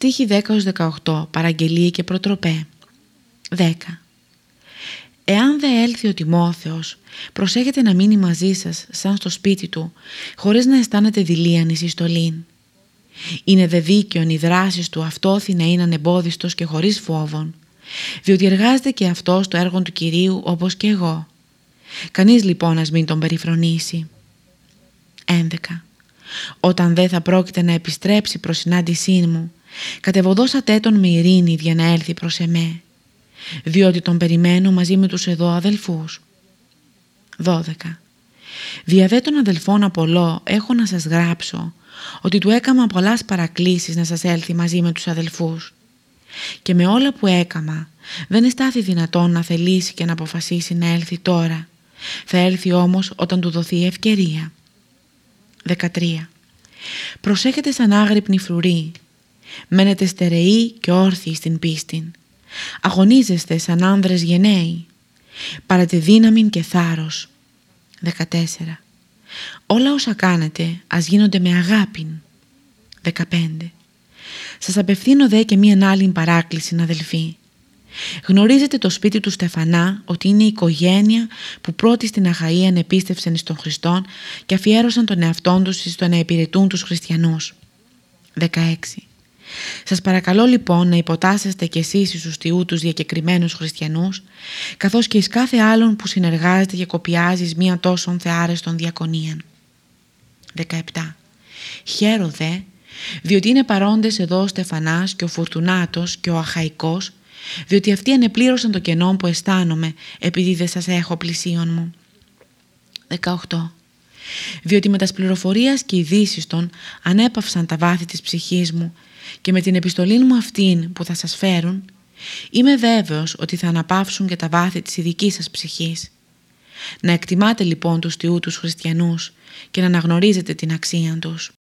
Στίχη 10-18 Παραγγελία και προτροπέ 10. Εάν δε έλθει ο Τιμόθεος, προσέχετε να μείνει μαζί σας σαν στο σπίτι του, χωρίς να αισθάνετε δηλίαν εις Είναι δε δίκαιον οι δράσεις του αυτόθη να είναι ανεμπόδιστος και χωρίς φόβον, διότι εργάζεται και αυτός στο έργο του Κυρίου όπως και εγώ. Κανείς λοιπόν ας μην τον περιφρονήσει. 11. Όταν δε θα πρόκειται να επιστρέψει προς συνάντησή μου, κατεβοδώσατε τον με ειρήνη για να έλθει προς εμέ, διότι τον περιμένω μαζί με τους εδώ αδελφούς. 12. Δια των αδελφών Απολό έχω να σας γράψω ότι του έκαμα πολλάς παρακλήσεις να σας έλθει μαζί με τους αδελφούς και με όλα που έκαμα δεν εστάθη δυνατόν να θελήσει και να αποφασίσει να έλθει τώρα. Θα έλθει όμως όταν του δοθεί ευκαιρία. 13. Προσέχετε σαν άγρυπνη φρουρή. Μένετε στερεοί και όρθιοι στην πίστη. Αγωνίζεστε σαν άνδρες γενναίοι. Παρά δύναμη και θάρρος. 14. Όλα όσα κάνετε ας γίνονται με αγάπη. 15. Σας απευθύνω δε και μία άλλη παράκληση αδελφοί. Γνωρίζετε το σπίτι του Στεφανά ότι είναι η οικογένεια που πρώτη στην Αχαΐα ανεπίστευσαν στον Χριστόν και αφιέρωσαν τον εαυτόν τους στο να υπηρετούν τους χριστιανούς. 16. Σας παρακαλώ λοιπόν να υποτάσσεστε κι εσείς στους τιού τους διακεκριμένους χριστιανούς, καθώς και εις κάθε άλλον που συνεργάζεται και κοπιάζεις μία τόσον θεάρεστον διακονίαν. 17. Χαίρο δε, διότι είναι παρόντες εδώ ο Στεφανάς και ο Φουρτουνάτος και ο Αχαϊκός, διότι αυτοί ανεπλήρωσαν το κενό που αισθάνομαι επειδή δεν σας έχω πλησίον μου. 18. Διότι με τα πληροφορίας και ειδήσεις των ανέπαυσαν τα βάθη της ψυχής μου και με την επιστολή μου αυτήν που θα σας φέρουν, είμαι βέβαιος ότι θα αναπαύσουν και τα βάθη της ειδικής σας ψυχής. Να εκτιμάτε λοιπόν τους τιού τους χριστιανούς και να αναγνωρίζετε την αξία τους.